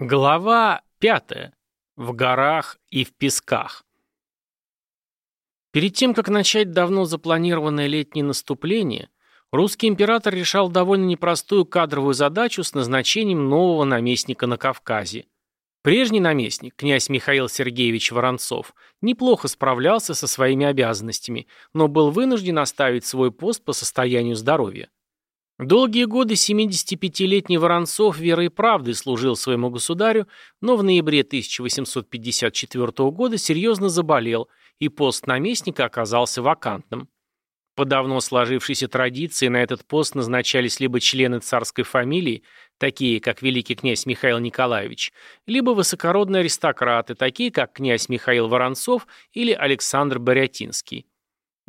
Глава пятая. В горах и в песках. Перед тем, как начать давно запланированное летнее наступление, русский император решал довольно непростую кадровую задачу с назначением нового наместника на Кавказе. Прежний наместник, князь Михаил Сергеевич Воронцов, неплохо справлялся со своими обязанностями, но был вынужден оставить свой пост по состоянию здоровья. Долгие годы 75-летний Воронцов верой и правдой служил своему государю, но в ноябре 1854 года серьезно заболел, и пост наместника оказался вакантным. По давно сложившейся традиции на этот пост назначались либо члены царской фамилии, такие как великий князь Михаил Николаевич, либо высокородные аристократы, такие как князь Михаил Воронцов или Александр Борятинский.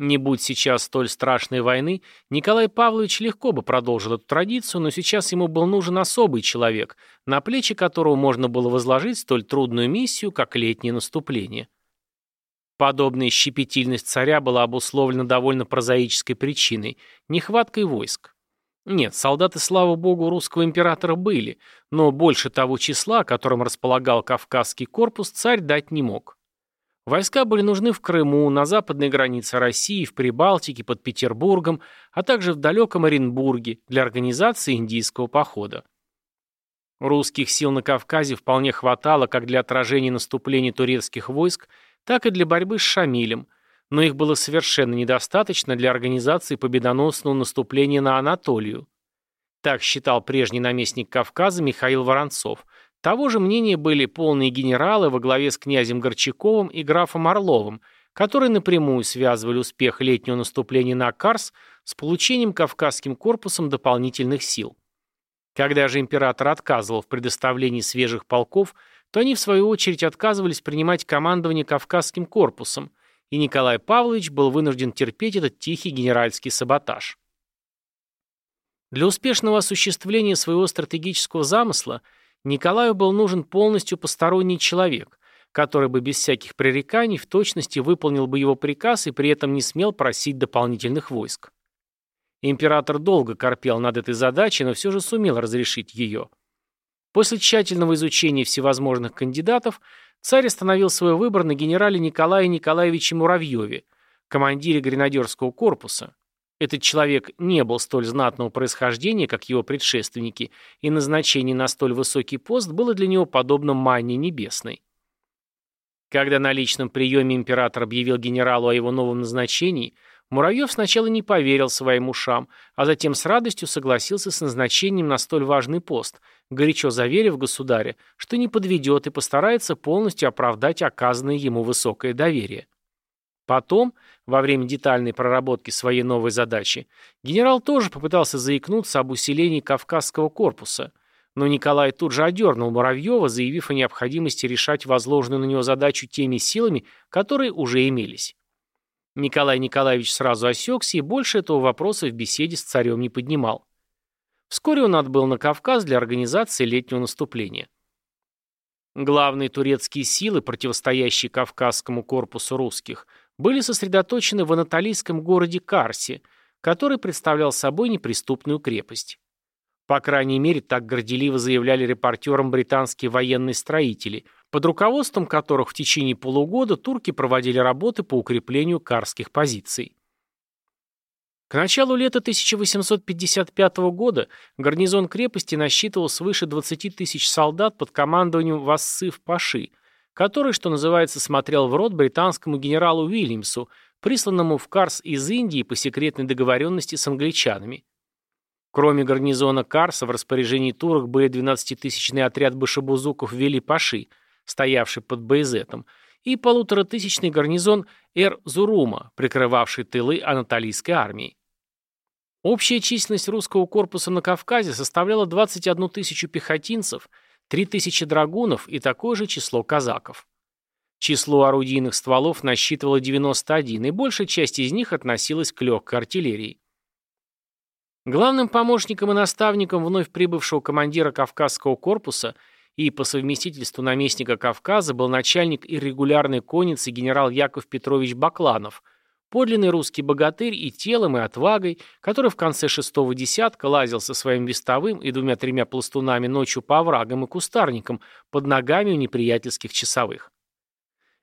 Не будь сейчас столь страшной войны, Николай Павлович легко бы продолжил эту традицию, но сейчас ему был нужен особый человек, на плечи которого можно было возложить столь трудную миссию, как летнее наступление. Подобная щепетильность царя была обусловлена довольно прозаической причиной – нехваткой войск. Нет, солдаты, слава богу, русского императора были, но больше того числа, которым располагал Кавказский корпус, царь дать не мог. Войска были нужны в Крыму, на западной границе России, в Прибалтике, под Петербургом, а также в далеком Оренбурге для организации индийского похода. Русских сил на Кавказе вполне хватало как для отражения наступления турецких войск, так и для борьбы с Шамилем, но их было совершенно недостаточно для организации победоносного наступления на Анатолию. Так считал прежний наместник Кавказа Михаил Воронцов, того же мнения были полные генералы во главе с князем Горчаковым и графом Орловым, которые напрямую связывали успех летнего наступления на Карс с получением Кавказским корпусом дополнительных сил. Когда же император отказывал в предоставлении свежих полков, то они в свою очередь отказывались принимать командование Кавказским корпусом, и Николай Павлович был вынужден терпеть этот тихий генеральский саботаж. Для успешного осуществления своего стратегического замысла – Николаю был нужен полностью посторонний человек, который бы без всяких пререканий в точности выполнил бы его приказ и при этом не смел просить дополнительных войск. Император долго корпел над этой задачей, но все же сумел разрешить ее. После тщательного изучения всевозможных кандидатов царь остановил свой выбор на генерале Николае Николаевиче Муравьеве, командире гренадерского корпуса, этот человек не был столь знатного происхождения, как его предшественники, и назначение на столь высокий пост было для него подобно манне небесной. Когда на личном приеме император объявил генералу о его новом назначении, Муравьев сначала не поверил своим ушам, а затем с радостью согласился с назначением на столь важный пост, горячо заверив государя, что не подведет и постарается полностью оправдать оказанное ему высокое доверие. Потом, во время детальной проработки своей новой задачи, генерал тоже попытался заикнуться об усилении Кавказского корпуса, но Николай тут же одернул Муравьева, заявив о необходимости решать возложенную на него задачу теми силами, которые уже имелись. Николай Николаевич сразу осекся и больше этого вопроса в беседе с царем не поднимал. Вскоре он отбыл на Кавказ для организации летнего наступления. Главные турецкие силы, противостоящие Кавказскому корпусу русских – были сосредоточены в анатолийском городе Карсе, который представлял собой неприступную крепость. По крайней мере, так горделиво заявляли репортерам британские военные строители, под руководством которых в течение полугода турки проводили работы по укреплению карских позиций. К началу лета 1855 года гарнизон крепости насчитывал свыше 20 тысяч солдат под командованием Вассыв-Паши, который, что называется, смотрел в рот британскому генералу Уильямсу, присланному в Карс из Индии по секретной договоренности с англичанами. Кроме гарнизона Карса в распоряжении турок были 12-тысячный отряд башебузуков Вели-Паши, стоявший под Байзетом, и полуторатысячный гарнизон Эр-Зурума, прикрывавший тылы анатолийской армии. Общая численность русского корпуса на Кавказе составляла 21 тысячу пехотинцев – Три тысячи драгунов и такое же число казаков. Число орудийных стволов насчитывало 91, и большая часть из них относилась к легкой артиллерии. Главным помощником и наставником вновь прибывшего командира Кавказского корпуса и по совместительству наместника Кавказа был начальник иррегулярной конницы генерал Яков Петрович Бакланов, подлинный русский богатырь и телом, и отвагой, который в конце шестого десятка лазил со своим вестовым и двумя-тремя пластунами ночью по оврагам и кустарникам под ногами у неприятельских часовых.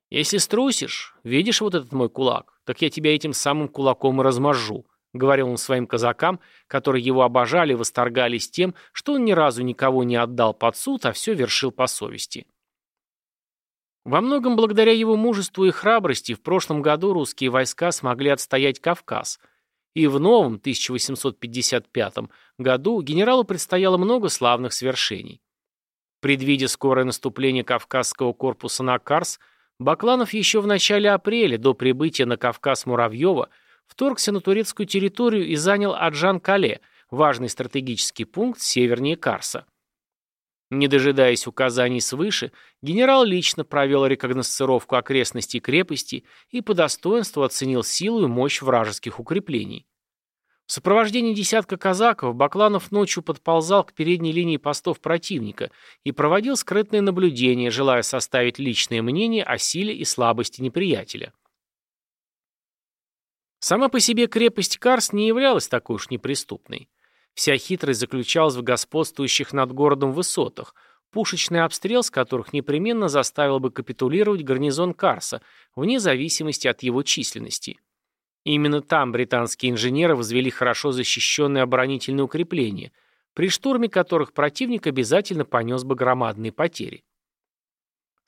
«Если струсишь, видишь вот этот мой кулак, так я тебя этим самым кулаком и размажу», — говорил он своим казакам, которые его обожали и восторгались тем, что он ни разу никого не отдал под суд, а все вершил по совести. Во многом благодаря его мужеству и храбрости в прошлом году русские войска смогли отстоять Кавказ, и в новом 1855 году генералу предстояло много славных свершений. Предвидя скорое наступление Кавказского корпуса на Карс, Бакланов еще в начале апреля, до прибытия на Кавказ Муравьева, вторгся на турецкую территорию и занял Аджан-Кале, важный стратегический пункт севернее Карса. Не дожидаясь указаний свыше, генерал лично провел рекогносцировку окрестностей крепости и по достоинству оценил силу и мощь вражеских укреплений. В сопровождении десятка казаков Бакланов ночью подползал к передней линии постов противника и проводил скрытное наблюдение, желая составить личное мнение о силе и слабости неприятеля. Сама по себе крепость Карс не являлась такой уж неприступной. Вся хитрость заключалась в господствующих над городом высотах, пушечный обстрел с которых непременно заставил бы капитулировать гарнизон Карса, вне зависимости от его численности. именно там британские инженеры возвели хорошо защищенные оборонительные укрепления, при штурме которых противник обязательно понес бы громадные потери.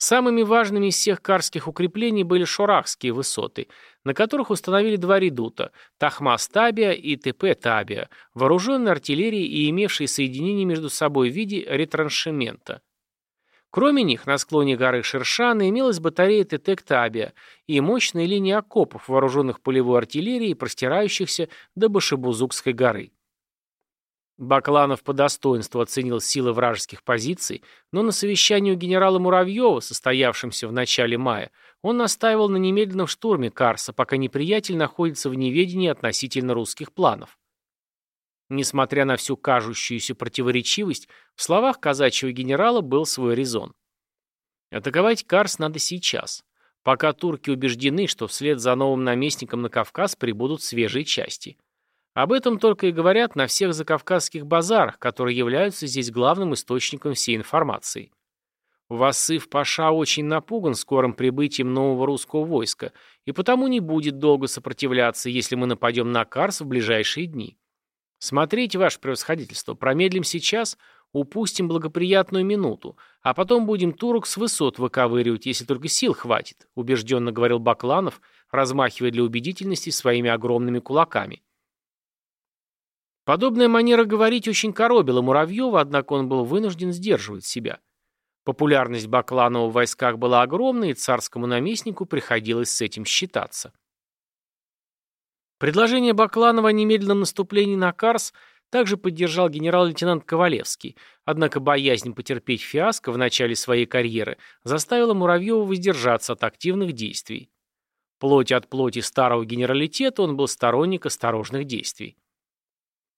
Самыми важными из всех карских укреплений были Шорахские высоты, на которых установили два редута – Тахмас-Табия и ТП-Табия, вооруженные артиллерией и имевшие соединение между собой в виде ретраншемента. Кроме них, на склоне горы Шершана имелась батарея Тетек-Табия и мощная линия окопов, вооруженных полевой артиллерией, простирающихся до Башебузукской горы. Бакланов по достоинству оценил силы вражеских позиций, но на совещании у генерала Муравьева, состоявшемся в начале мая, он настаивал на немедленном штурме Карса, пока неприятель находится в неведении относительно русских планов. Несмотря на всю кажущуюся противоречивость, в словах казачьего генерала был свой резон. Атаковать Карс надо сейчас, пока турки убеждены, что вслед за новым наместником на Кавказ прибудут свежие части – об этом только и говорят на всех закавказских базарах, которые являются здесь главным источником всей информации. Вассыв Паша очень напуган скорым прибытием нового русского войска и потому не будет долго сопротивляться, если мы нападем на Карс в ближайшие дни. Смотрите, ваше превосходительство, промедлим сейчас, упустим благоприятную минуту, а потом будем турок с высот выковыривать, если только сил хватит, убежденно говорил Бакланов, размахивая для убедительности своими огромными кулаками. Подобная манера говорить очень коробила Муравьева, однако он был вынужден сдерживать себя. Популярность Бакланова в войсках была огромной, и царскому наместнику приходилось с этим считаться. Предложение Бакланова о немедленном наступлении на Карс также поддержал генерал-лейтенант Ковалевский, однако боязнь потерпеть фиаско в начале своей карьеры заставила Муравьева воздержаться от активных действий. Плоть от плоти старого генералитета он был сторонник осторожных действий.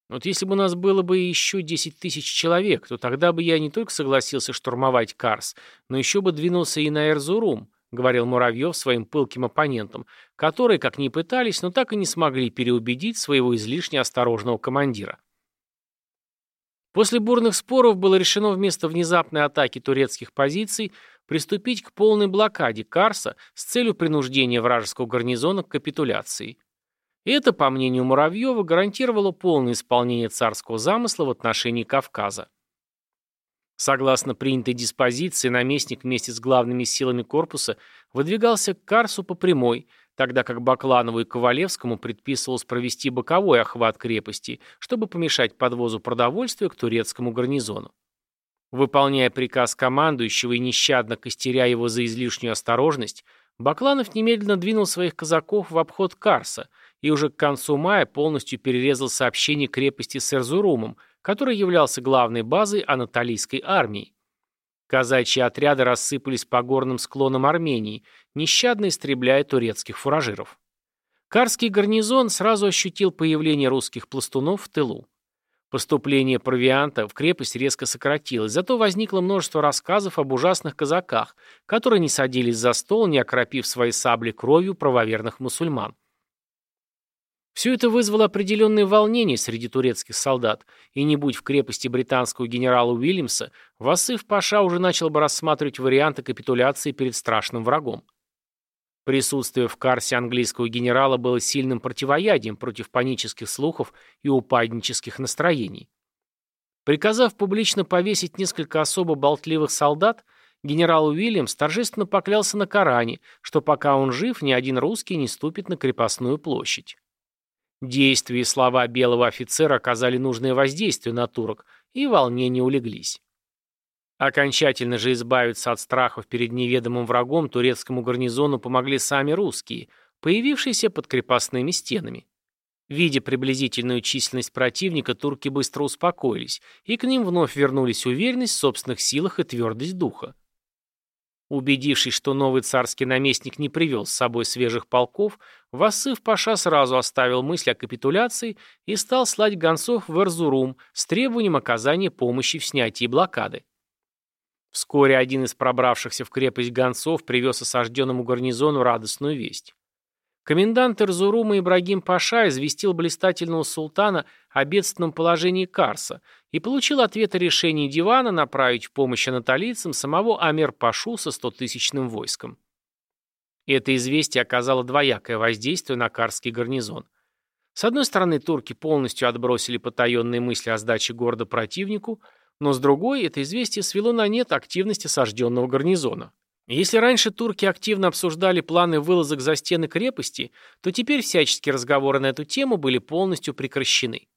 Вот если бы у нас было бы еще 10 тысяч человек, то тогда бы я не только согласился штурмовать Карс, но еще бы двинулся и на Эрзурум, говорил Муравьев своим пылким оппонентам, которые, как ни пытались, но так и не смогли переубедить своего излишне осторожного командира. После бурных споров было решено вместо внезапной атаки турецких позиций приступить к полной блокаде Карса с целью принуждения вражеского гарнизона к капитуляции. Это, по мнению Муравьева, гарантировало полное исполнение царского замысла в отношении Кавказа. Согласно принятой диспозиции, наместник вместе с главными силами корпуса выдвигался к Карсу по прямой, тогда как Бакланову и Ковалевскому предписывалось провести боковой охват крепости, чтобы помешать подвозу продовольствия к турецкому гарнизону. Выполняя приказ командующего и нещадно костеря его за излишнюю осторожность, Бакланов немедленно двинул своих казаков в обход Карса – и уже к концу мая полностью перерезал сообщение крепости с Эрзурумом, который являлся главной базой анатолийской армии. Казачьи отряды рассыпались по горным склонам Армении, нещадно истребляя турецких фуражиров. Карский гарнизон сразу ощутил появление русских пластунов в тылу. Поступление провианта в крепость резко сократилось, зато возникло множество рассказов об ужасных казаках, которые не садились за стол, не окропив свои сабли кровью правоверных мусульман. Все это вызвало определенные волнения среди турецких солдат, и не будь в крепости британского генерала Уильямса, Васыф Паша уже начал бы рассматривать варианты капитуляции перед страшным врагом. Присутствие в Карсе английского генерала было сильным противоядием против панических слухов и упаднических настроений. Приказав публично повесить несколько особо болтливых солдат, генерал Уильямс торжественно поклялся на Коране, что пока он жив, ни один русский не ступит на крепостную площадь. Действия и слова белого офицера оказали нужное воздействие на турок, и волнения улеглись. Окончательно же избавиться от страхов перед неведомым врагом турецкому гарнизону помогли сами русские, появившиеся под крепостными стенами. Видя приблизительную численность противника, турки быстро успокоились, и к ним вновь вернулись уверенность в собственных силах и твердость духа. Убедившись, что новый царский наместник не привел с собой свежих полков, Васыв Паша сразу оставил мысль о капитуляции и стал слать гонцов в Эрзурум с требованием оказания помощи в снятии блокады. Вскоре один из пробравшихся в крепость гонцов привез осажденному гарнизону радостную весть. Комендант Эрзурума Ибрагим Паша известил блистательного султана о бедственном положении Карса и получил ответ о решении дивана направить в помощь анатолийцам самого Амир-Пашу со стотысячным войском. Это известие оказало двоякое воздействие на Карский гарнизон. С одной стороны, турки полностью отбросили потаенные мысли о сдаче города противнику, но с другой, это известие свело на нет активность осажденного гарнизона. Если раньше турки активно обсуждали планы вылазок за стены крепости, то теперь всяческие разговоры на эту тему были полностью прекращены.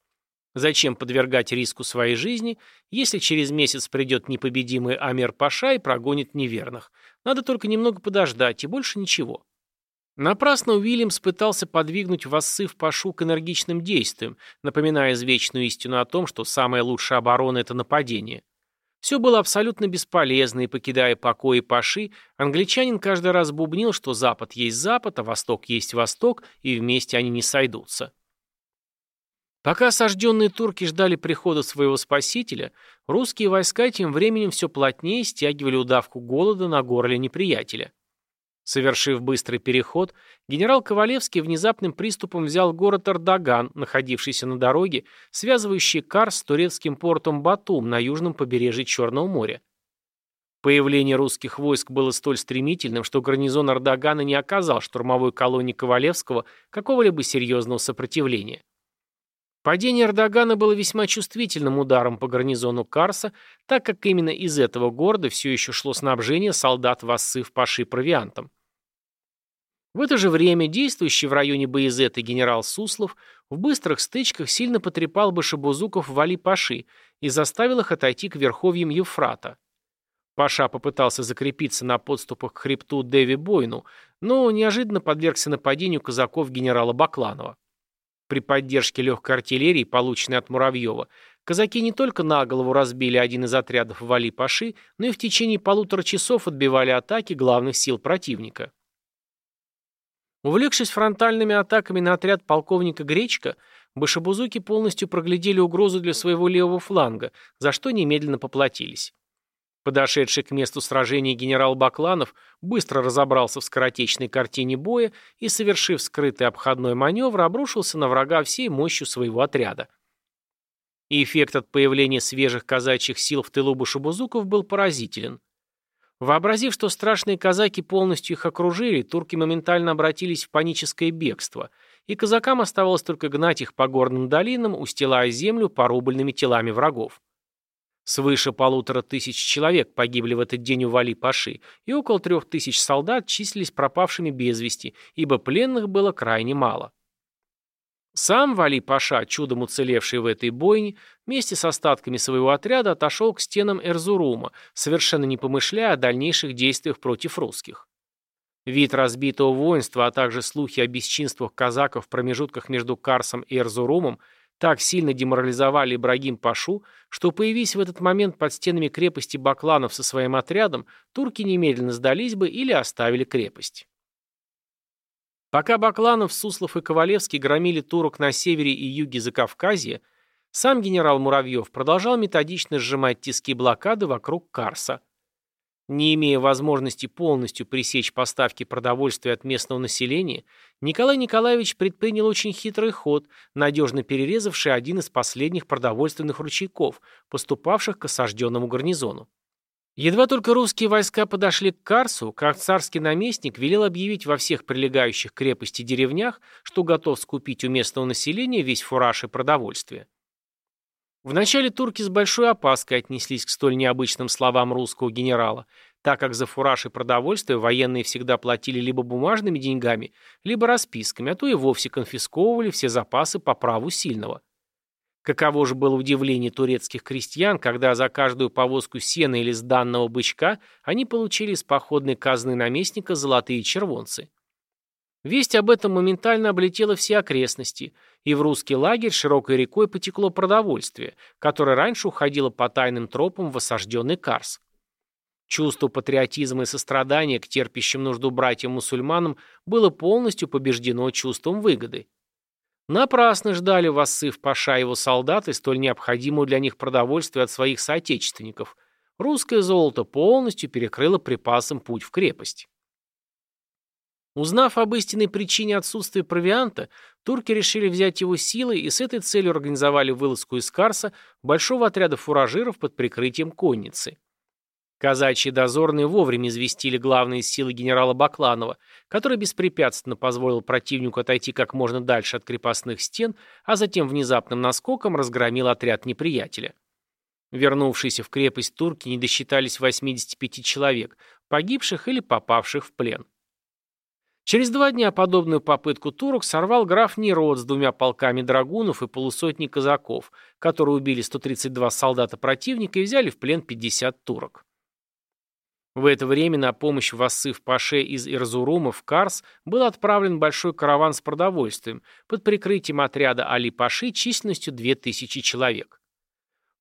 Зачем подвергать риску своей жизни, если через месяц придет непобедимый Амир Паша и прогонит неверных? Надо только немного подождать, и больше ничего. Напрасно Уильямс пытался подвигнуть Вассыв Пашу к энергичным действиям, напоминая извечную истину о том, что самая лучшая оборона – это нападение. Все было абсолютно бесполезно, и, покидая покои Паши, англичанин каждый раз бубнил, что Запад есть Запад, а Восток есть Восток, и вместе они не сойдутся. Пока осажденные турки ждали прихода своего спасителя, русские войска тем временем все плотнее стягивали удавку голода на горле неприятеля. Совершив быстрый переход, генерал Ковалевский внезапным приступом взял город Ардаган, находившийся на дороге, связывающей Кар с турецким портом Батум на южном побережье Черного моря. Появление русских войск было столь стремительным, что гарнизон Ардагана не оказал штурмовой колонии Ковалевского какого-либо серьезного сопротивления. Падение Эрдогана было весьма чувствительным ударом по гарнизону Карса, так как именно из этого города все еще шло снабжение солдат Вассы в Паши провиантом. В это же время действующий в районе Баязета генерал Суслов в быстрых стычках сильно потрепал башебузуков в Али-Паши и заставил их отойти к верховьям Евфрата. Паша попытался закрепиться на подступах к хребту Деви Бойну, но неожиданно подвергся нападению казаков генерала Бакланова. При поддержке легкой артиллерии, полученной от Муравьева, казаки не только на голову разбили один из отрядов Вали-Паши, но и в течение полутора часов отбивали атаки главных сил противника. Увлекшись фронтальными атаками на отряд полковника Гречка, башебузуки полностью проглядели угрозу для своего левого фланга, за что немедленно поплатились. Подошедший к месту сражения генерал Бакланов быстро разобрался в скоротечной картине боя и, совершив скрытый обходной маневр, обрушился на врага всей мощью своего отряда. И эффект от появления свежих казачьих сил в тылу башебузуков был поразителен. Вообразив, что страшные казаки полностью их окружили, турки моментально обратились в паническое бегство, и казакам оставалось только гнать их по горным долинам, устилая землю порубленными телами врагов. Свыше полутора тысяч человек погибли в этот день у Вали-Паши, и около трех тысяч солдат числились пропавшими без вести, ибо пленных было крайне мало. Сам Вали-Паша, чудом уцелевший в этой бойне, вместе с остатками своего отряда отошел к стенам Эрзурума, совершенно не помышляя о дальнейших действиях против русских. Вид разбитого воинства, а также слухи о бесчинствах казаков в промежутках между Карсом и Эрзурумом так сильно деморализовали Ибрагим Пашу, что, появись в этот момент под стенами крепости Бакланов со своим отрядом, турки немедленно сдались бы или оставили крепость. Пока Бакланов, Суслов и Ковалевский громили турок на севере и юге Закавказья, сам генерал Муравьев продолжал методично сжимать тиски блокады вокруг Карса. Не имея возможности полностью пресечь поставки продовольствия от местного населения, Николай Николаевич предпринял очень хитрый ход, надежно перерезавший один из последних продовольственных ручейков, поступавших к осажденному гарнизону. Едва только русские войска подошли к Карсу, как царский наместник велел объявить во всех прилегающих крепости деревнях, что готов скупить у местного населения весь фураж и продовольствие. Вначале турки с большой опаской отнеслись к столь необычным словам русского генерала, так как за фураж и продовольствие военные всегда платили либо бумажными деньгами, либо расписками, а то и вовсе конфисковывали все запасы по праву сильного. Каково же было удивление турецких крестьян, когда за каждую повозку сена или сданного бычка они получили из походной казны наместника золотые червонцы. Весть об этом моментально облетела все окрестности, и в русский лагерь широкой рекой потекло продовольствие, которое раньше уходило по тайным тропам в осажденный Карс. Чувство патриотизма и сострадания к терпящим нужду братьям-мусульманам было полностью побеждено чувством выгоды. Напрасно ждали Вассыв Паша и его солдаты столь необходимую для них продовольствие от своих соотечественников. Русское золото полностью перекрыло припасам путь в крепость. Узнав об истинной причине отсутствия провианта, турки решили взять его силой и с этой целью организовали вылазку из Карса большого отряда фуражиров под прикрытием конницы. Казачьи дозорные вовремя известили главные силы генерала Бакланова, который беспрепятственно позволил противнику отойти как можно дальше от крепостных стен, а затем внезапным наскоком разгромил отряд неприятеля. Вернувшиеся в крепость турки не досчитались 85 человек, погибших или попавших в плен. Через два дня подобную попытку турок сорвал граф Нерод с двумя полками драгунов и полусотни казаков, которые убили 132 солдата противника и взяли в плен 50 турок. В это время на помощь Вассыв Паше из Ирзурума в Карс был отправлен большой караван с продовольствием под прикрытием отряда Али Паши численностью 2000 человек.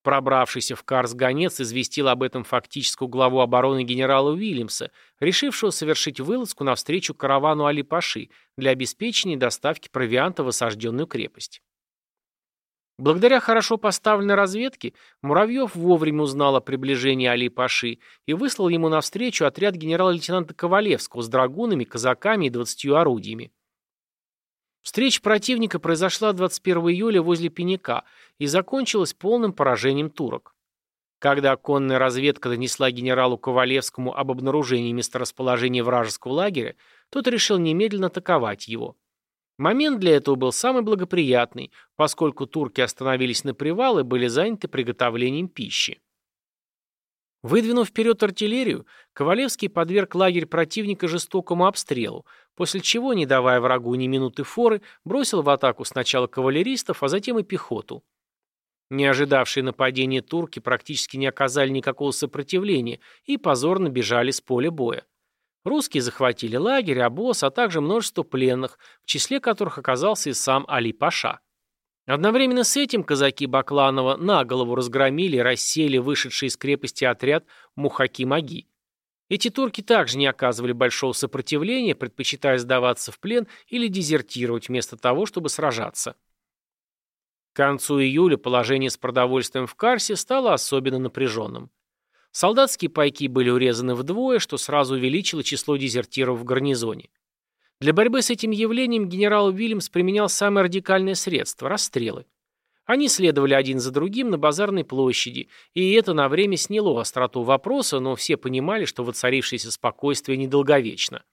Пробравшийся в Карс гонец известил об этом фактическую главу обороны генерала Уильямса, решившего совершить вылазку навстречу каравану Али-Паши для обеспечения доставки провианта в осажденную крепость. Благодаря хорошо поставленной разведке Муравьев вовремя узнал о приближении Али-Паши и выслал ему навстречу отряд генерала-лейтенанта Ковалевского с драгунами, казаками и двадцатью орудиями. Встреча противника произошла 21 июля возле Пенека и закончилась полным поражением турок. Когда конная разведка донесла генералу Ковалевскому об обнаружении месторасположения вражеского лагеря, тот решил немедленно атаковать его. Момент для этого был самый благоприятный, поскольку турки остановились на привал и были заняты приготовлением пищи. Выдвинув вперед артиллерию, Ковалевский подверг лагерь противника жестокому обстрелу, после чего, не давая врагу ни минуты форы, бросил в атаку сначала кавалеристов, а затем и пехоту. Не ожидавшие нападения турки практически не оказали никакого сопротивления и позорно бежали с поля боя. Русские захватили лагерь, обоз, а также множество пленных, в числе которых оказался и сам Али-Паша. Одновременно с этим казаки Бакланова на голову разгромили и рассеяли вышедший из крепости отряд Мухаки-Маги. Эти турки также не оказывали большого сопротивления, предпочитая сдаваться в плен или дезертировать вместо того, чтобы сражаться. К концу июля положение с продовольствием в Карсе стало особенно напряженным. Солдатские пайки были урезаны вдвое, что сразу увеличило число дезертиров в гарнизоне. Для борьбы с этим явлением генерал Уильямс применял самое радикальное средство – расстрелы. Они следовали один за другим на базарной площади, и это на время сняло остроту вопроса, но все понимали, что воцарившееся спокойствие недолговечно.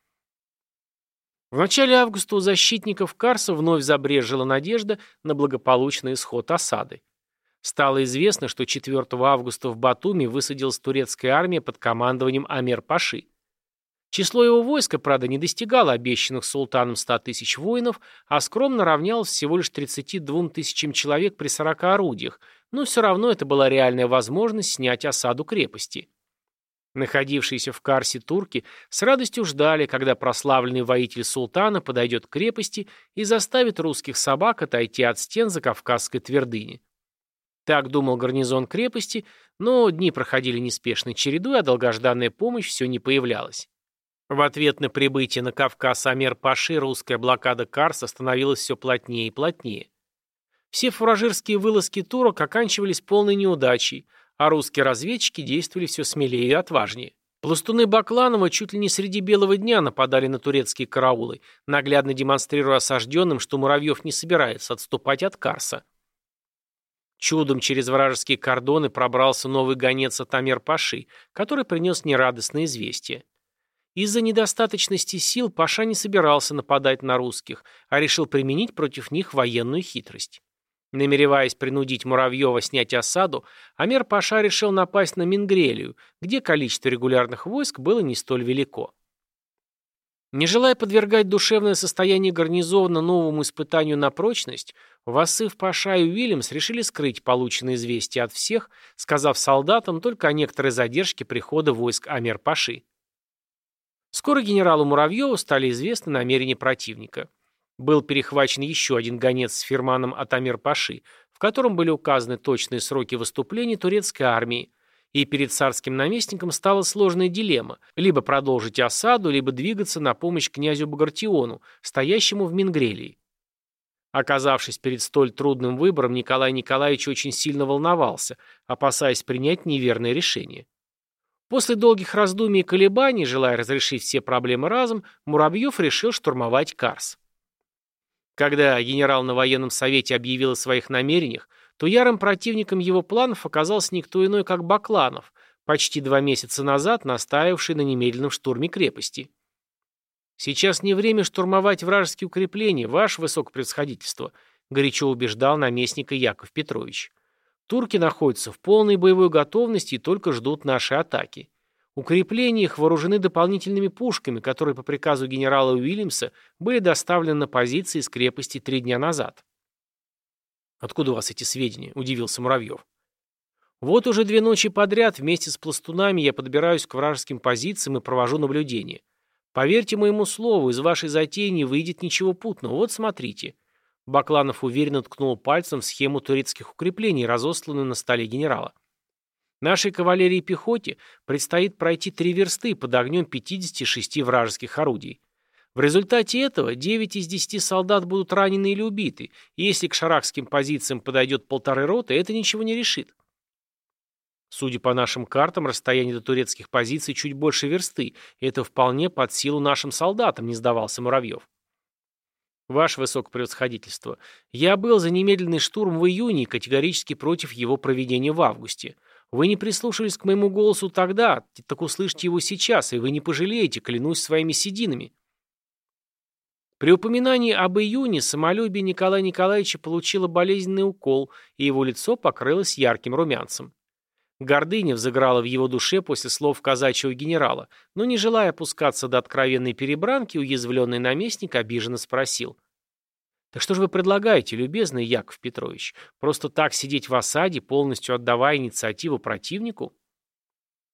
В начале августа у защитников Карса вновь забрежила надежда на благополучный исход осады. Стало известно, что 4 августа в Батуми высадилась турецкая армия под командованием Амер-Паши. Число его войска, правда, не достигало обещанных султаном 100 тысяч воинов, а скромно равнялось всего лишь 32 тысячам человек при 40 орудиях, но все равно это была реальная возможность снять осаду крепости. Находившиеся в Карсе турки с радостью ждали, когда прославленный воитель султана подойдет к крепости и заставит русских собак отойти от стен за Кавказской твердыни. Так думал гарнизон крепости, но дни проходили неспешной чередой, а долгожданная помощь все не появлялась. В ответ на прибытие на Кавказ Амер-Паши русская блокада Карса становилась все плотнее и плотнее. Все фуражирские вылазки турок оканчивались полной неудачей, а русские разведчики действовали все смелее и отважнее. Пластуны Бакланова чуть ли не среди белого дня нападали на турецкие караулы, наглядно демонстрируя осажденным, что Муравьев не собирается отступать от Карса. Чудом через вражеские кордоны пробрался новый гонец Атамер Паши, который принес нерадостное известие. Из-за недостаточности сил Паша не собирался нападать на русских, а решил применить против них военную хитрость. Намереваясь принудить Муравьева снять осаду, Амер Паша решил напасть на Мингрелию, где количество регулярных войск было не столь велико. Не желая подвергать душевное состояние гарнизона новому испытанию на прочность, Васыв Паша и Уильямс решили скрыть полученные известия от всех, сказав солдатам только о некоторой задержке прихода войск Амер Паши. Скоро генералу Муравьеву стали известны намерения противника – был перехвачен еще один гонец с фирманом Атамир Паши, в котором были указаны точные сроки выступления турецкой армии, и перед царским наместником стала сложная дилемма – либо продолжить осаду, либо двигаться на помощь князю Багратиону, стоящему в Мингрелии. Оказавшись перед столь трудным выбором, Николай Николаевич очень сильно волновался, опасаясь принять неверное решение. После долгих раздумий и колебаний, желая разрешить все проблемы разом, Муравьев решил штурмовать Карс. Когда генерал на военном совете объявил о своих намерениях, то ярым противником его планов оказался никто иной, как Бакланов, почти два месяца назад настаивавший на немедленном штурме крепости. «Сейчас не время штурмовать вражеские укрепления, ваше высокопредсходительство», горячо убеждал наместника Яков Петрович. «Турки находятся в полной боевой готовности и только ждут нашей атаки. Укрепления их вооружены дополнительными пушками, которые по приказу генерала Уильямса были доставлены на позиции из крепости три дня назад. «Откуда у вас эти сведения?» – удивился Муравьев. «Вот уже две ночи подряд вместе с пластунами я подбираюсь к вражеским позициям и провожу наблюдение. Поверьте моему слову, из вашей затеи не выйдет ничего путного. Вот смотрите». Бакланов уверенно ткнул пальцем в схему турецких укреплений, разосланную на столе генерала. Нашей кавалерии и пехоте предстоит пройти три версты под огнем 56 вражеских орудий. В результате этого 9 из 10 солдат будут ранены или убиты, и если к шарахским позициям подойдет полторы роты, это ничего не решит. Судя по нашим картам, расстояние до турецких позиций чуть больше версты, и это вполне под силу нашим солдатам, не сдавался Муравьев. Ваше высокопревосходительство, я был за немедленный штурм в июне и категорически против его проведения в августе. Вы не прислушались к моему голосу тогда, так услышьте его сейчас, и вы не пожалеете, клянусь своими сединами. При упоминании об июне самолюбие Николая Николаевича получило болезненный укол, и его лицо покрылось ярким румянцем. Гордыня взыграла в его душе после слов казачьего генерала, но, не желая опускаться до откровенной перебранки, уязвленный наместник обиженно спросил. Так что же вы предлагаете, любезный Яков Петрович? Просто так сидеть в осаде, полностью отдавая инициативу противнику?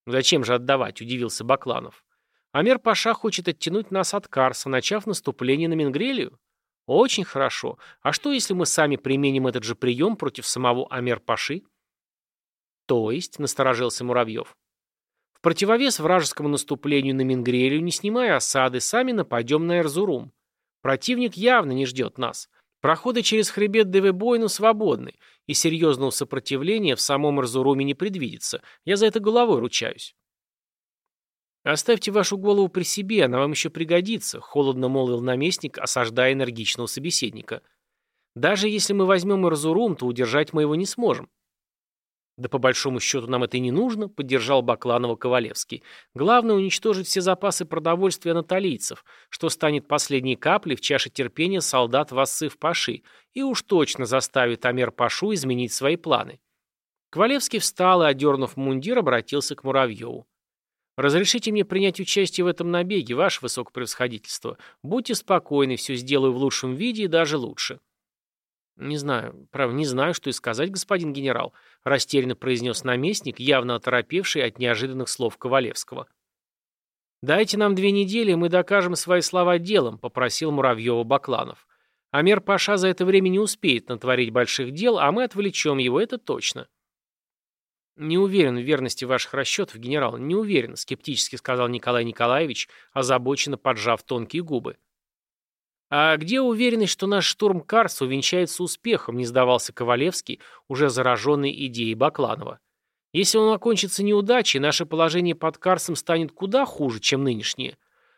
Зачем же отдавать, удивился Бакланов. Амер Паша хочет оттянуть нас от Карса, начав наступление на Менгрелию? Очень хорошо. А что, если мы сами применим этот же прием против самого Амер Паши? То есть, насторожился Муравьев. В противовес вражескому наступлению на Менгрелию, не снимая осады, сами нападем на Эрзурум. Противник явно не ждет нас. Проходы через хребет Девебойну свободны, и серьезного сопротивления в самом Арзуруме не предвидится. Я за это головой ручаюсь. «Оставьте вашу голову при себе, она вам еще пригодится», — холодно молвил наместник, осаждая энергичного собеседника. «Даже если мы возьмем Арзурум, то удержать мы его не сможем. Да по большому счету нам это и не нужно, поддержал Бакланова Ковалевский. Главное уничтожить все запасы продовольствия анатолийцев, что станет последней каплей в чаше терпения солдат Вассыв Паши и уж точно заставит Амер Пашу изменить свои планы. Ковалевский встал и, одернув мундир, обратился к Муравьеву. «Разрешите мне принять участие в этом набеге, ваше высокопревосходительство. Будьте спокойны, все сделаю в лучшем виде и даже лучше». «Не знаю, правда, не знаю, что и сказать, господин генерал», растерянно произнес наместник, явно оторопевший от неожиданных слов Ковалевского. «Дайте нам две недели, мы докажем свои слова делом», попросил Муравьева Бакланов. «Амер Паша за это время не успеет натворить больших дел, а мы отвлечем его, это точно». «Не уверен в верности ваших расчетов, генерал, не уверен», скептически сказал Николай Николаевич, озабоченно поджав тонкие губы. «А где уверенность, что наш штурм Карса увенчается успехом?» – не сдавался Ковалевский, уже зараженный идеей Бакланова. Если он окончится неудачей, наше положение под Карсом станет куда хуже, чем нынешнее.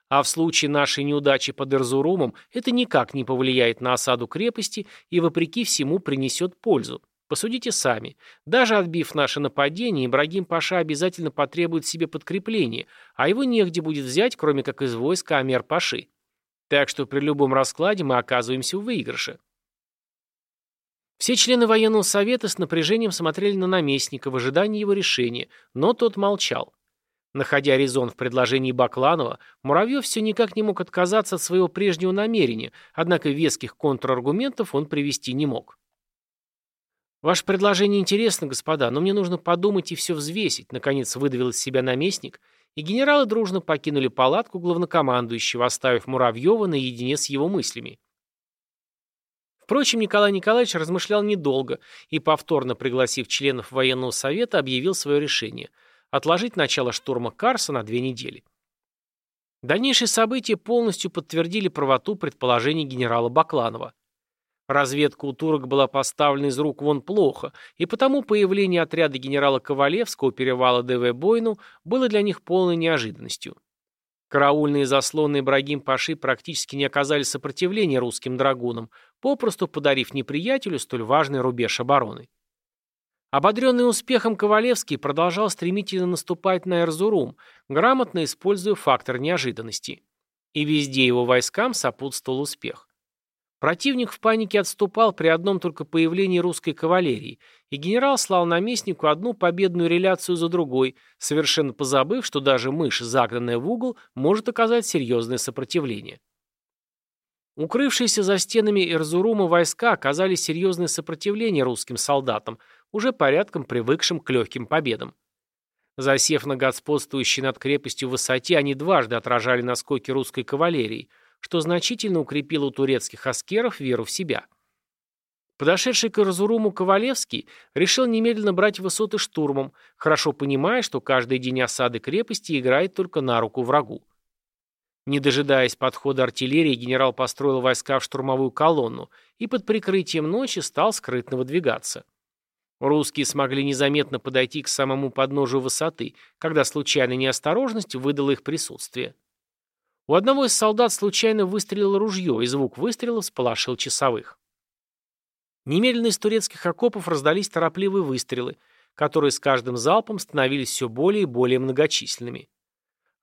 А в случае нашей неудачи под Эрзурумом это никак не повлияет на осаду крепости и, вопреки всему, принесет пользу. Посудите сами. Даже отбив наше нападение, Ибрагим Паша обязательно потребует себе подкрепления, а его негде будет взять, кроме как из войска Амер Паши. Так что при любом раскладе мы оказываемся в выигрыше. Все члены военного совета с напряжением смотрели на наместника в ожидании его решения, но тот молчал. Находя резон в предложении Бакланова, Муравьев все никак не мог отказаться от своего прежнего намерения, однако веских контраргументов он привести не мог. «Ваше предложение интересно, господа, но мне нужно подумать и все взвесить», наконец выдавил из себя наместник, и генералы дружно покинули палатку главнокомандующего, оставив Муравьева наедине с его мыслями. Впрочем, Николай Николаевич размышлял недолго и, повторно пригласив членов военного совета, объявил свое решение – отложить начало штурма Карса на две недели. Дальнейшие события полностью подтвердили правоту предположений генерала Бакланова. Разведка у турок была поставлена из рук вон плохо, и потому появление отряда генерала Ковалевского у перевала ДВ Бойну было для них полной неожиданностью. Караульные заслоны Ибрагим Паши практически не оказали сопротивления русским драгунам, попросту подарив неприятелю столь важный рубеж обороны. Ободренный успехом Ковалевский продолжал стремительно наступать на Эрзурум, грамотно используя фактор неожиданности. И везде его войскам сопутствовал успех. Противник в панике отступал при одном только появлении русской кавалерии, и генерал слал наместнику одну победную реляцию за другой, совершенно позабыв, что даже мышь, загнанная в угол, может оказать серьезное сопротивление. Укрывшиеся за стенами Эрзурума войска оказали серьезное сопротивление русским солдатам, уже порядком привыкшим к легким победам. Засев на господствующей над крепостью высоте, они дважды отражали наскоки русской кавалерии, что значительно укрепило у турецких аскеров веру в себя. Подошедший к Разуруму Ковалевский решил немедленно брать высоты штурмом, хорошо понимая, что каждый день осады крепости играет только на руку врагу. Не дожидаясь подхода артиллерии, генерал построил войска в штурмовую колонну и под прикрытием ночи стал скрытно выдвигаться. Русские смогли незаметно подойти к самому подножию высоты, когда случайная неосторожность выдала их присутствие. У одного из солдат случайно выстрелило ружье, и звук выстрела всполошил часовых. Немедленно из турецких окопов раздались торопливые выстрелы, которые с каждым залпом становились все более и более многочисленными.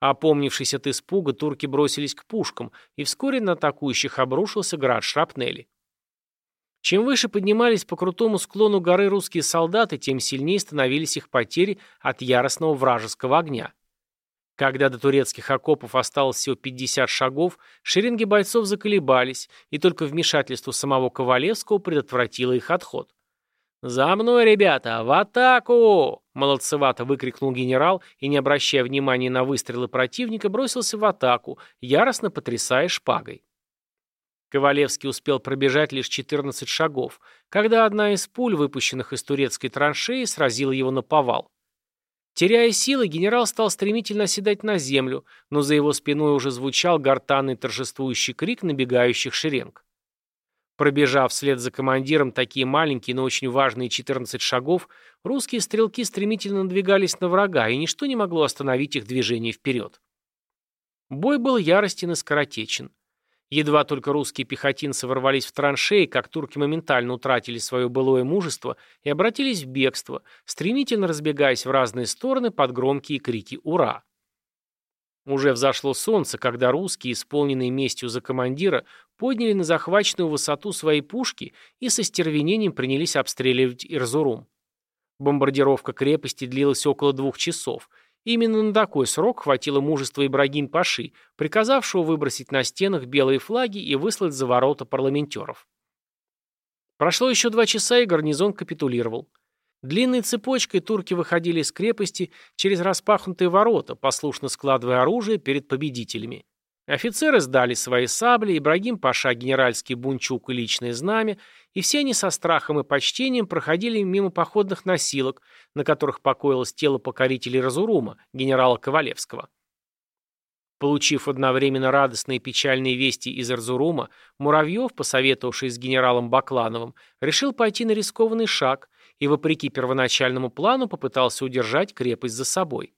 Опомнившись от испуга, турки бросились к пушкам, и вскоре на атакующих обрушился град шрапнели. Чем выше поднимались по крутому склону горы русские солдаты, тем сильнее становились их потери от яростного вражеского огня. Когда до турецких окопов осталось всего 50 шагов, шеренги бойцов заколебались, и только вмешательство самого Ковалевского предотвратило их отход. «За мной, ребята! В атаку!» – молодцевато выкрикнул генерал и, не обращая внимания на выстрелы противника, бросился в атаку, яростно потрясая шпагой. Ковалевский успел пробежать лишь 14 шагов, когда одна из пуль, выпущенных из турецкой траншеи, сразила его на повал. Теряя силы, генерал стал стремительно оседать на землю, но за его спиной уже звучал гортанный торжествующий крик набегающих шеренг. Пробежав вслед за командиром такие маленькие, но очень важные 14 шагов, русские стрелки стремительно надвигались на врага, и ничто не могло остановить их движение вперед. Бой был яростен и скоротечен. Едва только русские пехотинцы ворвались в траншеи, как турки моментально утратили свое былое мужество и обратились в бегство, стремительно разбегаясь в разные стороны под громкие крики «Ура!». Уже взошло солнце, когда русские, исполненные местью за командира, подняли на захваченную высоту свои пушки и со стервенением принялись обстреливать Ирзурум. Бомбардировка крепости длилась около двух часов – Именно на такой срок хватило мужества Ибрагим Паши, приказавшего выбросить на стенах белые флаги и выслать за ворота парламентеров. Прошло еще два часа, и гарнизон капитулировал. Длинной цепочкой турки выходили из крепости через распахнутые ворота, послушно складывая оружие перед победителями. Офицеры сдали свои сабли, Ибрагим Паша, генеральский бунчук и личное знамя, и все они со страхом и почтением проходили мимо походных носилок, на которых покоилось тело покорителей Разурума, генерала Ковалевского. Получив одновременно радостные и печальные вести из Эрзурума, Муравьев, посоветовавшись с генералом Баклановым, решил пойти на рискованный шаг и, вопреки первоначальному плану, попытался удержать крепость за собой.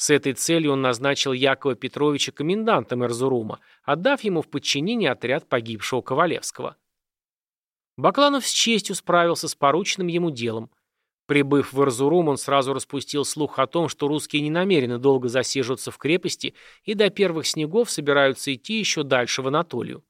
С этой целью он назначил Якова Петровича комендантом Эрзурума, отдав ему в подчинение отряд погибшего Ковалевского. Бакланов с честью справился с порученным ему делом. Прибыв в Эрзурум, он сразу распустил слух о том, что русские не намерены долго засиживаться в крепости и до первых снегов собираются идти еще дальше в Анатолию.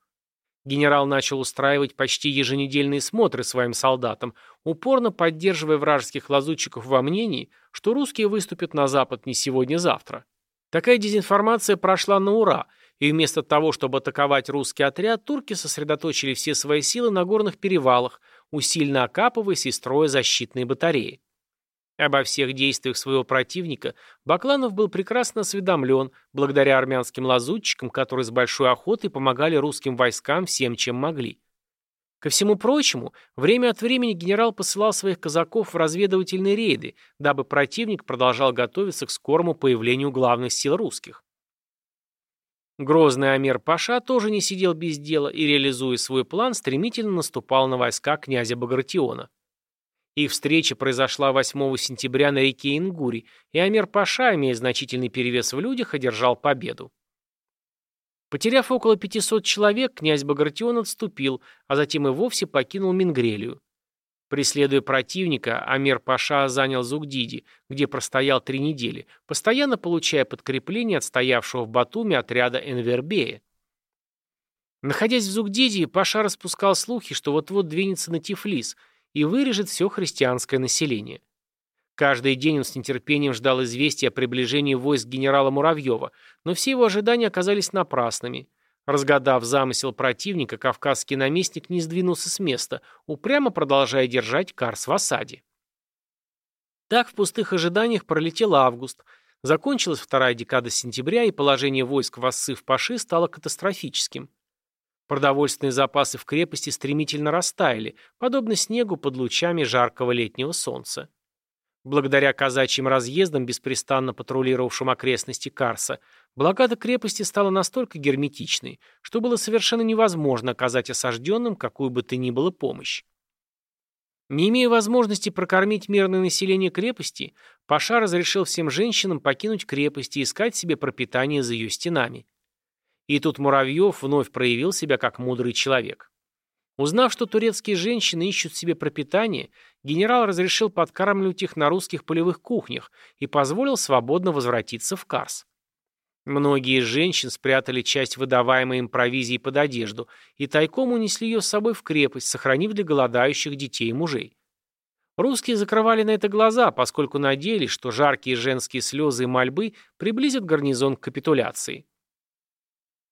Генерал начал устраивать почти еженедельные смотры своим солдатам, упорно поддерживая вражеских лазутчиков во мнении, что русские выступят на запад не сегодня-завтра. Такая дезинформация прошла на ура, и вместо того, чтобы атаковать русский отряд, турки сосредоточили все свои силы на горных перевалах, усиленно окапываясь и строя защитные батареи. Обо всех действиях своего противника Бакланов был прекрасно осведомлен, благодаря армянским лазутчикам, которые с большой охотой помогали русским войскам всем, чем могли. Ко всему прочему, время от времени генерал посылал своих казаков в разведывательные рейды, дабы противник продолжал готовиться к скорому появлению главных сил русских. Грозный Амир Паша тоже не сидел без дела и, реализуя свой план, стремительно наступал на войска князя Багратиона. Их встреча произошла 8 сентября на реке Ингури, и Амир Паша, имея значительный перевес в людях, одержал победу. Потеряв около 500 человек, князь Багратион отступил, а затем и вовсе покинул Мингрелию. Преследуя противника, Амир Паша занял Зугдиди, где простоял три недели, постоянно получая подкрепление от стоявшего в Батуми отряда Энвербея. Находясь в Зугдиди, Паша распускал слухи, что вот-вот двинется на Тифлис – и вырежет все христианское население. Каждый день он с нетерпением ждал известия о приближении войск генерала Муравьева, но все его ожидания оказались напрасными. Разгадав замысел противника, кавказский наместник не сдвинулся с места, упрямо продолжая держать Карс в осаде. Так в пустых ожиданиях пролетел август, закончилась вторая декада сентября, и положение войск в Ассыв-Паши стало катастрофическим. Продовольственные запасы в крепости стремительно растаяли, подобно снегу под лучами жаркого летнего солнца. Благодаря казачьим разъездам, беспрестанно патрулировавшим окрестности Карса, блокада крепости стала настолько герметичной, что было совершенно невозможно оказать осажденным какую бы то ни было помощь. Не имея возможности прокормить мирное население крепости, Паша разрешил всем женщинам покинуть крепость и искать себе пропитание за ее стенами. И тут Муравьев вновь проявил себя как мудрый человек. Узнав, что турецкие женщины ищут себе пропитание, генерал разрешил подкармливать их на русских полевых кухнях и позволил свободно возвратиться в Карс. Многие из женщин спрятали часть выдаваемой им провизии под одежду и тайком унесли ее с собой в крепость, сохранив для голодающих детей и мужей. Русские закрывали на это глаза, поскольку надеялись, что жаркие женские слезы и мольбы приблизят гарнизон к капитуляции.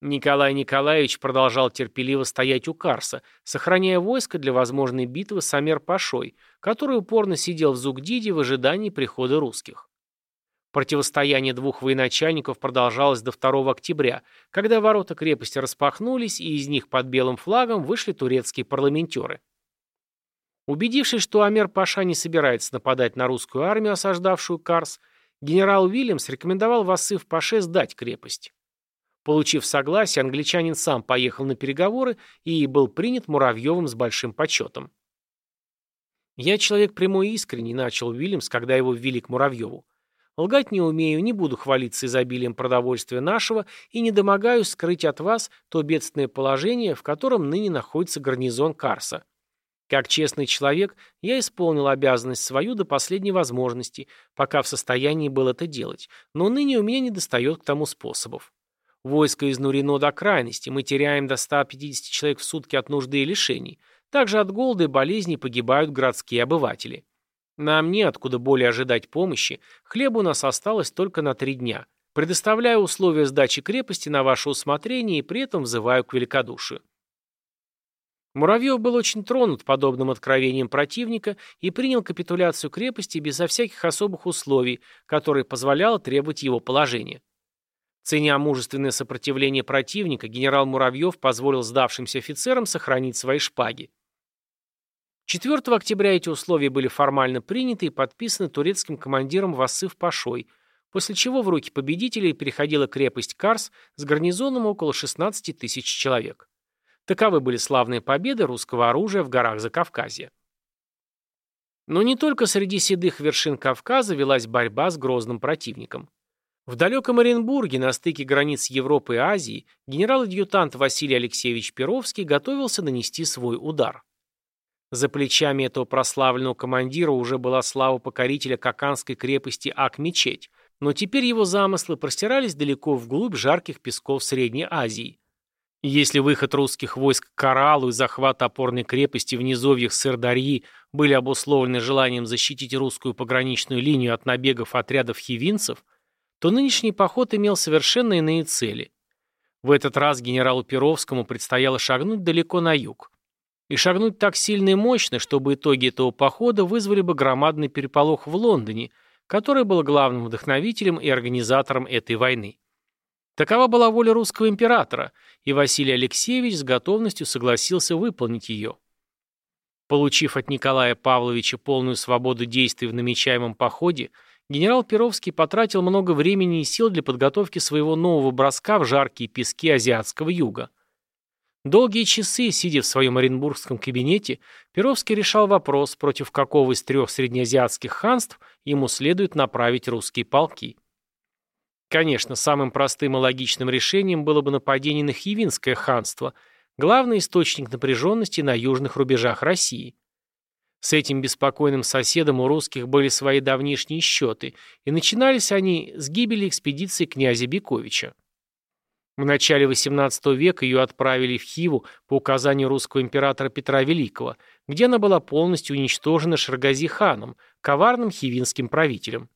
Николай Николаевич продолжал терпеливо стоять у Карса, сохраняя войско для возможной битвы с Амер-Пашой, который упорно сидел в Зугдиде в ожидании прихода русских. Противостояние двух военачальников продолжалось до 2 октября, когда ворота крепости распахнулись, и из них под белым флагом вышли турецкие парламентеры. Убедившись, что Амер-Паша не собирается нападать на русскую армию, осаждавшую Карс, генерал Уильямс рекомендовал Васыв-Паше сдать крепость. Получив согласие, англичанин сам поехал на переговоры и был принят Муравьевым с большим почетом. «Я человек прямой и искренний», — начал Уильямс, когда его ввели к Муравьеву. «Лгать не умею, не буду хвалиться изобилием продовольствия нашего и не домогаюсь скрыть от вас то бедственное положение, в котором ныне находится гарнизон Карса. Как честный человек, я исполнил обязанность свою до последней возможности, пока в состоянии был это делать, но ныне у меня недостает к тому способов. Войско изнурено до крайности, мы теряем до 150 человек в сутки от нужды и лишений. Также от голода и болезней погибают городские обыватели. Нам неоткуда более ожидать помощи, хлеба у нас осталось только на три дня. Предоставляю условия сдачи крепости на ваше усмотрение и при этом взываю к великодушию. Муравьев был очень тронут подобным откровением противника и принял капитуляцию крепости безо всяких особых условий, которые позволяло требовать его положения. Ценя мужественное сопротивление противника, генерал Муравьев позволил сдавшимся офицерам сохранить свои шпаги. 4 октября эти условия были формально приняты и подписаны турецким командиром Васыв Пашой, после чего в руки победителей переходила крепость Карс с гарнизоном около 16 тысяч человек. Таковы были славные победы русского оружия в горах Закавказья. Но не только среди седых вершин Кавказа велась борьба с грозным противником. В далеком Оренбурге, на стыке границ Европы и Азии, генерал-адъютант Василий Алексеевич Перовский готовился нанести свой удар. За плечами этого прославленного командира уже была слава покорителя Каканской крепости Ак-Мечеть, но теперь его замыслы простирались далеко вглубь жарких песков Средней Азии. Если выход русских войск к Каралу и захват опорной крепости в низовьях Сырдарьи были обусловлены желанием защитить русскую пограничную линию от набегов отрядов хивинцев, то нынешний поход имел совершенно иные цели. В этот раз генералу Перовскому предстояло шагнуть далеко на юг. И шагнуть так сильно и мощно, чтобы итоги этого похода вызвали бы громадный переполох в Лондоне, который был главным вдохновителем и организатором этой войны. Такова была воля русского императора, и Василий Алексеевич с готовностью согласился выполнить ее. Получив от Николая Павловича полную свободу действий в намечаемом походе, генерал Перовский потратил много времени и сил для подготовки своего нового броска в жаркие пески азиатского юга. Долгие часы, сидя в своем оренбургском кабинете, Перовский решал вопрос, против какого из трех среднеазиатских ханств ему следует направить русские полки. Конечно, самым простым и логичным решением было бы нападение на Хивинское ханство, главный источник напряженности на южных рубежах России. С этим беспокойным соседом у русских были свои давнишние счеты, и начинались они с гибели экспедиции князя Бековича. В начале XVIII века ее отправили в Хиву по указанию русского императора Петра Великого, где она была полностью уничтожена Шаргази-ханом, коварным хивинским правителем.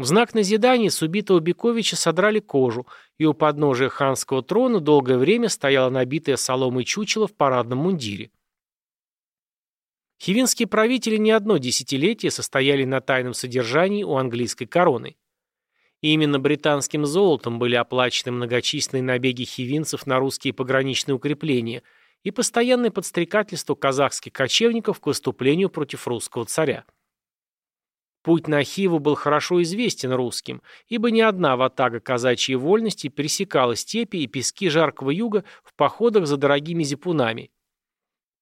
В знак назидания с убитого Бековича содрали кожу, и у подножия ханского трона долгое время стояла набитая соломой чучело в парадном мундире. Хивинские правители не одно десятилетие состояли на тайном содержании у английской короны. И именно британским золотом были оплачены многочисленные набеги хивинцев на русские пограничные укрепления и постоянное подстрекательство казахских кочевников к выступлению против русского царя. Путь на Хиву был хорошо известен русским, ибо ни одна ватага казачьей вольности пересекала степи и пески жаркого юга в походах за дорогими зипунами.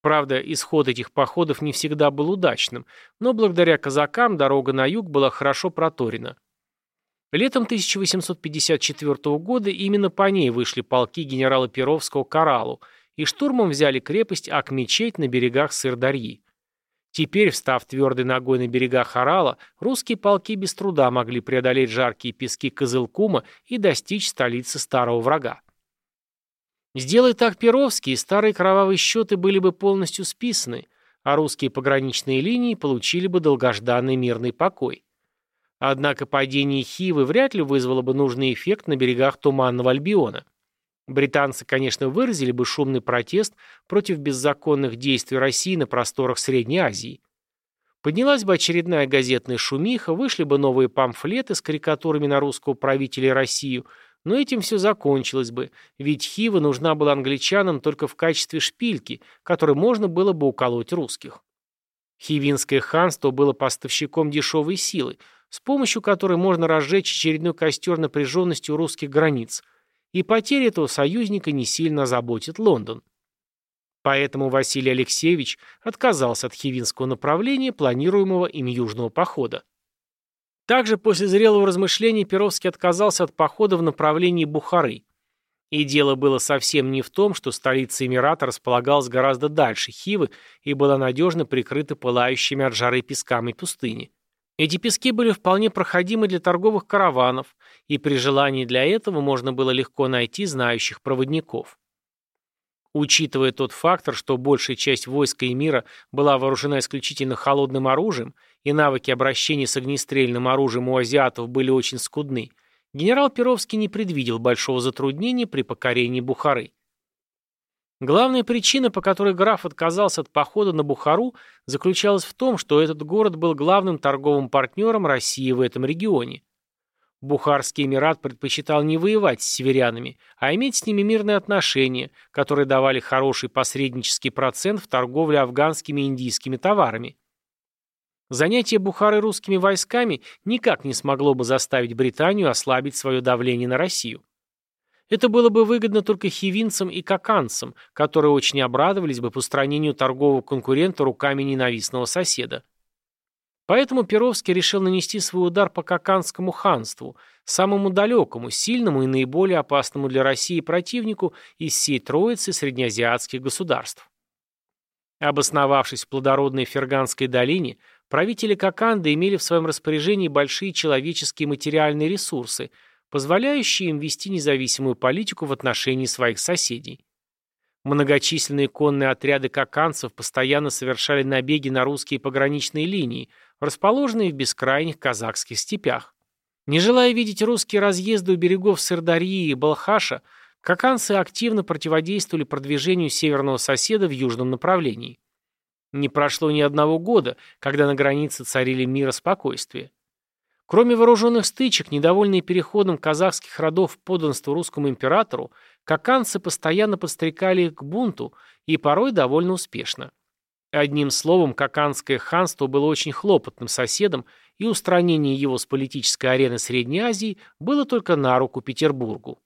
Правда, исход этих походов не всегда был удачным, но благодаря казакам дорога на юг была хорошо проторена. Летом 1854 года именно по ней вышли полки генерала Перовского к Оралу и штурмом взяли крепость Ак-Мечеть на берегах Сырдарьи. Теперь, встав твердой ногой на берегах Орала, русские полки без труда могли преодолеть жаркие пески Кызылкума и достичь столицы старого врага. Сделай так Перовский, старые кровавые счеты были бы полностью списаны, а русские пограничные линии получили бы долгожданный мирный покой. Однако падение Хивы вряд ли вызвало бы нужный эффект на берегах Туманного Альбиона. Британцы, конечно, выразили бы шумный протест против беззаконных действий России на просторах Средней Азии. Поднялась бы очередная газетная шумиха, вышли бы новые памфлеты с карикатурами на русского правителя и Россию, но этим все закончилось бы, ведь Хива нужна была англичанам только в качестве шпильки, которой можно было бы уколоть русских. Хивинское ханство было поставщиком дешевой силы, с помощью которой можно разжечь очередной костер напряженности у русских границ – и потеря этого союзника не сильно заботит Лондон. Поэтому Василий Алексеевич отказался от хивинского направления планируемого им южного похода. Также после зрелого размышления Перовский отказался от похода в направлении Бухары. И дело было совсем не в том, что столица Эмирата располагалась гораздо дальше Хивы и была надежно прикрыта пылающими от жары песками пустыни. Эти пески были вполне проходимы для торговых караванов, и при желании для этого можно было легко найти знающих проводников. Учитывая тот фактор, что большая часть войска и мира была вооружена исключительно холодным оружием, и навыки обращения с огнестрельным оружием у азиатов были очень скудны, генерал Перовский не предвидел большого затруднения при покорении Бухары. Главная причина, по которой граф отказался от похода на Бухару, заключалась в том, что этот город был главным торговым партнером России в этом регионе. Бухарский Эмират предпочитал не воевать с северянами, а иметь с ними мирные отношения, которые давали хороший посреднический процент в торговле афганскими и индийскими товарами. Занятие Бухары русскими войсками никак не смогло бы заставить Британию ослабить свое давление на Россию. Это было бы выгодно только хивинцам и каканцам, которые очень обрадовались бы по устранению торгового конкурента руками ненавистного соседа. Поэтому Перовский решил нанести свой удар по Каканскому ханству, самому далекому, сильному и наиболее опасному для России противнику из всей троицы среднеазиатских государств. Обосновавшись в плодородной Ферганской долине, правители Коканды имели в своем распоряжении большие человеческие и материальные ресурсы, позволяющие им вести независимую политику в отношении своих соседей. Многочисленные конные отряды коканцев постоянно совершали набеги на русские пограничные линии, расположенные в бескрайних казахских степях. Не желая видеть русские разъезды у берегов Сырдарьи и Балхаша, коканцы активно противодействовали продвижению северного соседа в южном направлении. Не прошло ни одного года, когда на границе царили мир и спокойствие. Кроме вооруженных стычек, недовольные переходом казахских родов в русскому императору, коканцы постоянно подстрекали их к бунту и порой довольно успешно. Одним словом, Коканское ханство было очень хлопотным соседом, и устранение его с политической арены Средней Азии было только на руку Петербургу.